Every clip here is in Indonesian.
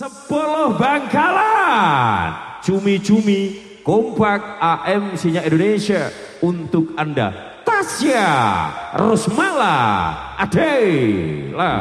Sepuluh Bangkalan. Cumi-cumi Kompak AM Sinyal Indonesia. Untuk Anda Tasya Rosmala Adela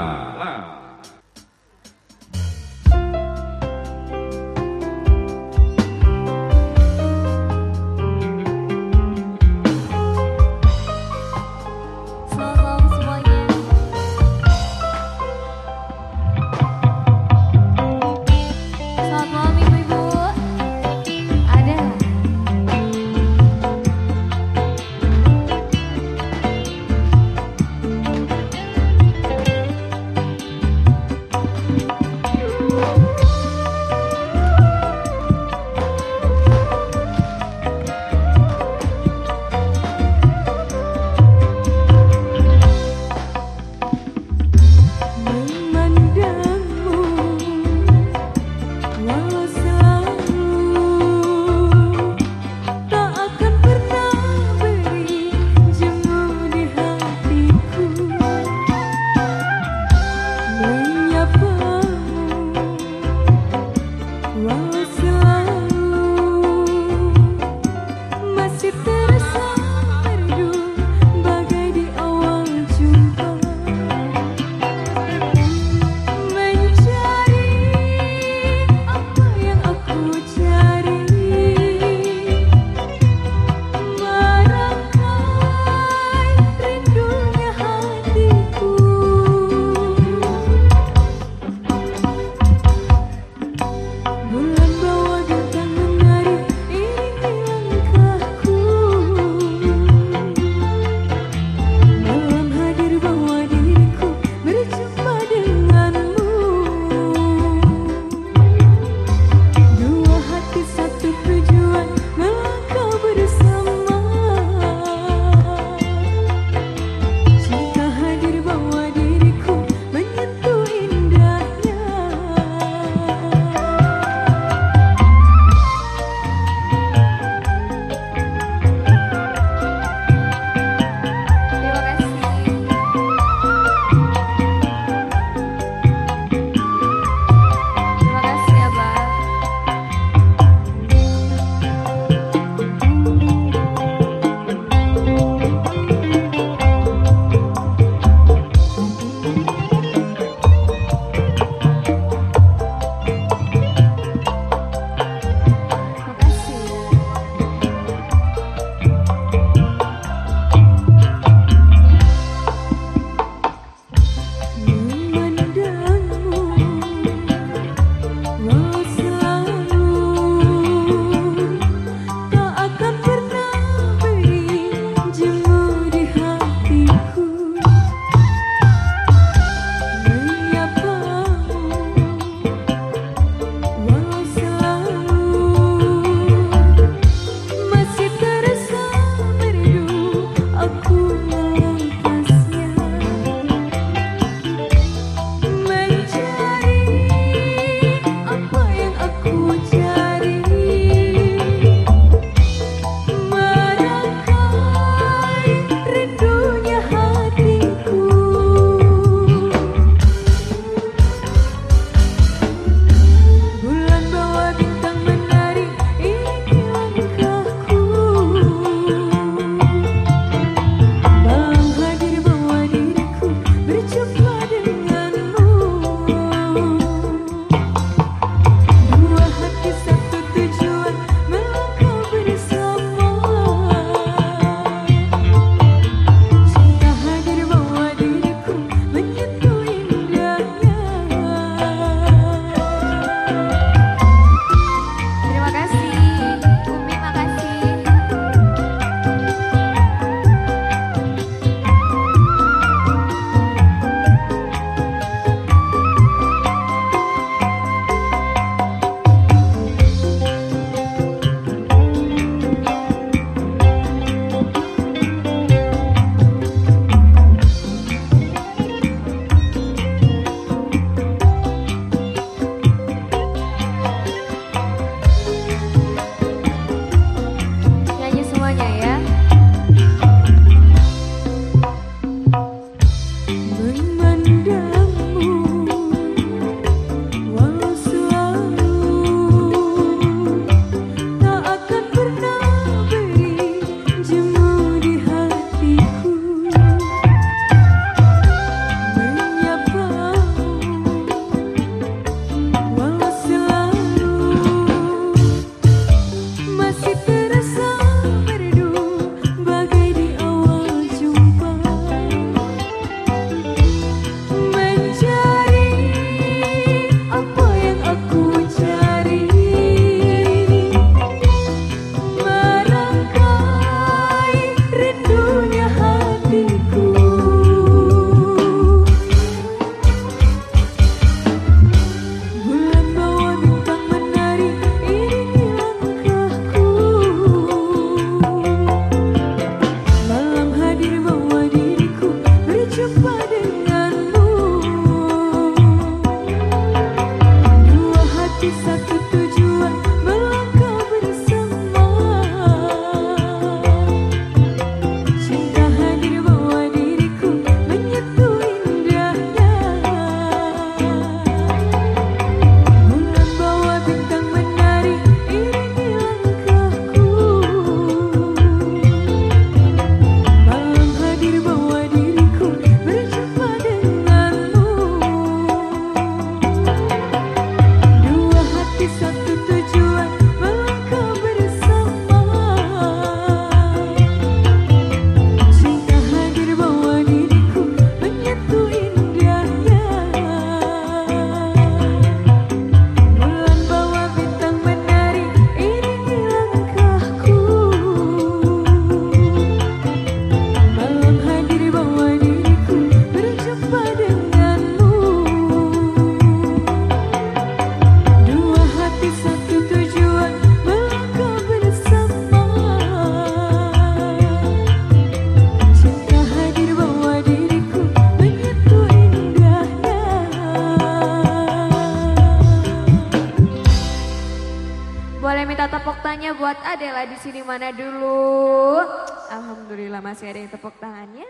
buat Adela di sini mana dulu? Alhamdulillah masih ada yang tepuk tangannya.